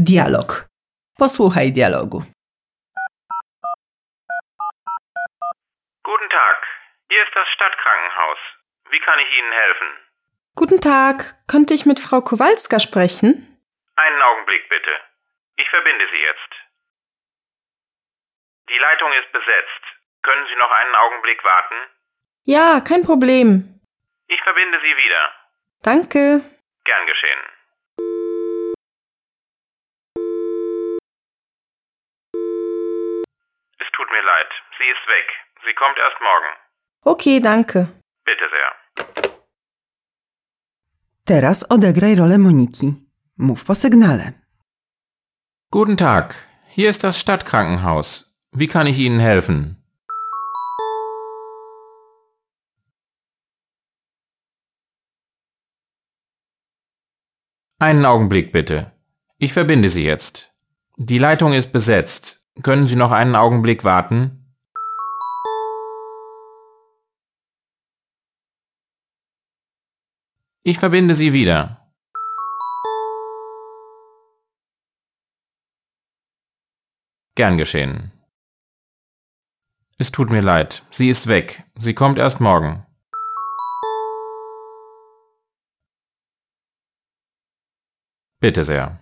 Dialog. Posłuchaj dialogu. Guten Tag, hier ist das Stadtkrankenhaus. Wie kann ich Ihnen helfen? Guten Tag, könnte ich mit Frau Kowalska sprechen? Einen Augenblick bitte. Ich verbinde Sie jetzt. Die Leitung ist besetzt. Können Sie noch einen Augenblick warten? Ja, kein Problem. Ich verbinde Sie wieder. Danke. Gern geschehen. Es tut mir leid. Sie ist weg. Sie kommt erst morgen. Okay, danke. Bitte sehr. Teraz odegraj rolę Moniki. Mów po sygnale. Guten Tag, hier ist das Stadtkrankenhaus. Wie kann ich Ihnen helfen? Einen Augenblick bitte. Ich verbinde Sie jetzt. Die Leitung ist besetzt. Können Sie noch einen Augenblick warten? Ich verbinde Sie wieder. Gern geschehen. Es tut mir leid, sie ist weg. Sie kommt erst morgen. Bitte sehr.